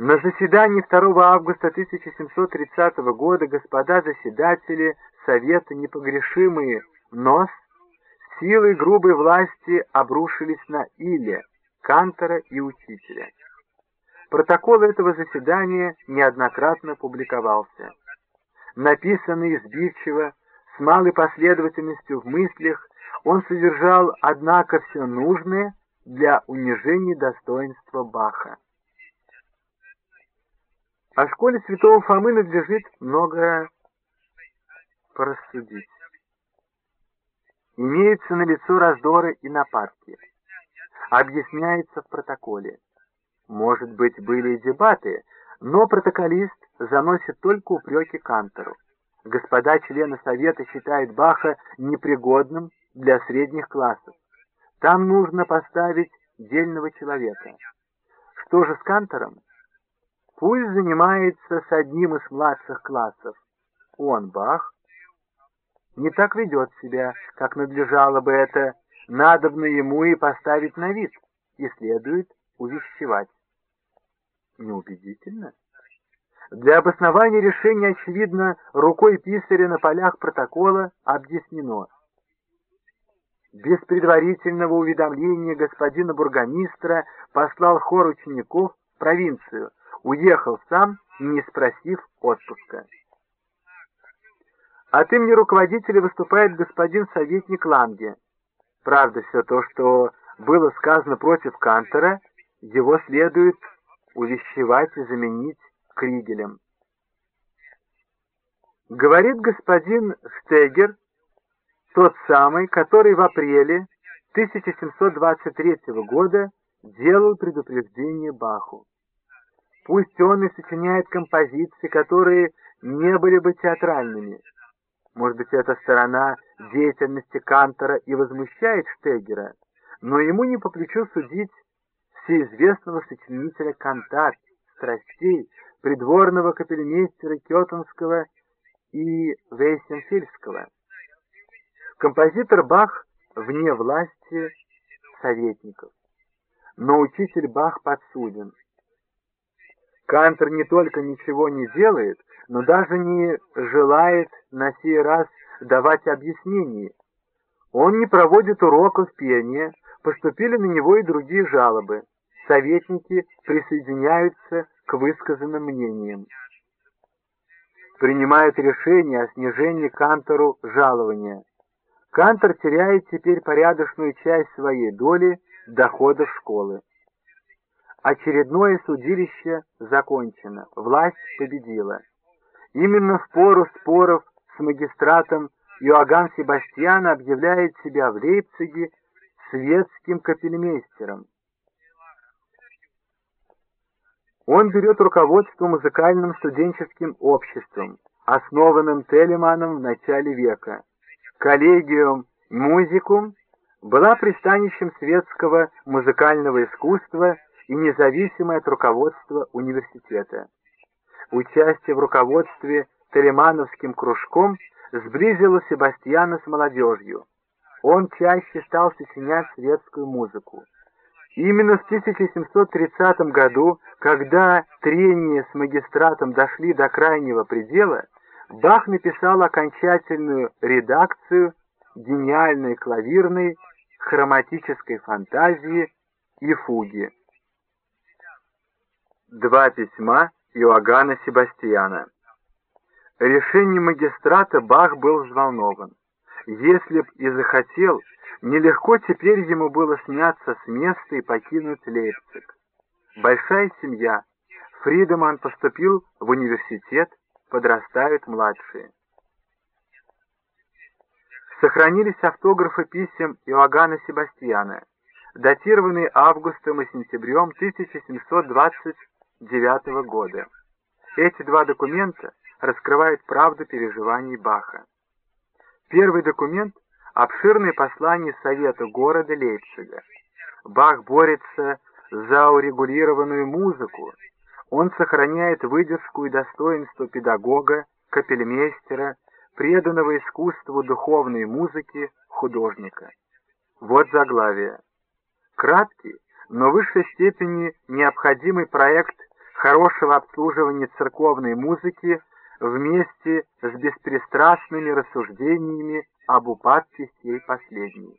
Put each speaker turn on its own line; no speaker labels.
На заседании 2 августа 1730 года господа заседатели Совета Непогрешимые НОС силой грубой власти обрушились на Иле, Кантора и Учителя. Протокол этого заседания неоднократно публиковался. Написанный избивчиво, с малой последовательностью в мыслях, он содержал, однако, все нужное для унижения достоинства Баха. О школе святого Фомы надлежит много порассудить. Имеются на лицо раздоры и нападки. Объясняется в протоколе. Может быть, были и дебаты, но протоколист заносит только упреки Кантору. Господа члены Совета считают Баха непригодным для средних классов. Там нужно поставить дельного человека. Что же с Кантором? Пусть занимается с одним из младших классов. Он, Бах, не так ведет себя, как надлежало бы это, надобно ему и поставить на вид, и следует увещевать. Неубедительно. Для обоснования решения, очевидно, рукой писаря на полях протокола объяснено. Без предварительного уведомления господина бургомистра послал хор учеников в провинцию, уехал сам, не спросив отпуска. От имени руководителя выступает господин советник Ланге. Правда, все то, что было сказано против Кантера, его следует увещевать и заменить Кригелем. Говорит господин Штегер, тот самый, который в апреле 1723 года делал предупреждение Баху. Пусть он и сочиняет композиции, которые не были бы театральными. Может быть, эта сторона деятельности Кантора и возмущает Штегера, но ему не по плечу судить всеизвестного сочинителя кантат, страстей, придворного капельмейстера Кетонского и Вейсенфельского. Композитор Бах вне власти советников, но учитель Бах подсуден. Кантер не только ничего не делает, но даже не желает на сей раз давать объяснений. Он не проводит уроков пения, поступили на него и другие жалобы. Советники присоединяются к высказанным мнениям. Принимают решение о снижении Кантору жалования. Кантор теряет теперь порядочную часть своей доли доходов школы. Очередное судилище закончено, власть победила. Именно в пору споров с магистратом Иоганн Себастьян объявляет себя в Лейпциге светским капельмейстером. Он берет руководство музыкальным студенческим обществом, основанным Телеманом в начале века. Коллегиум музикум была пристанищем светского музыкального искусства и независимой от руководства университета. Участие в руководстве Телемановским кружком сблизило Себастьяна с молодежью. Он чаще стал сочинять светскую музыку. Именно в 1730 году, когда трения с магистратом дошли до крайнего предела, Бах написал окончательную редакцию гениальной клавирной хроматической фантазии и фуги. Два письма Иоганна Себастьяна. Решением магистрата Бах был взволнован. Если б и захотел, нелегко теперь ему было сняться с места и покинуть Лейпциг. Большая семья. Фридеман поступил в университет, подрастают младшие. Сохранились автографы писем Иоганна Себастьяна, датированные августом и сентябрем 1720 1909 года. Эти два документа раскрывают правду переживаний Баха. Первый документ – обширное послание Совета города Лейпцига. Бах борется за урегулированную музыку. Он сохраняет выдержку и достоинство педагога, капельмейстера, преданного искусству духовной музыки, художника. Вот заглавие. Краткий, но в высшей степени необходимый проект хорошего обслуживания церковной музыки вместе с беспристрастными рассуждениями об упадке всей последней.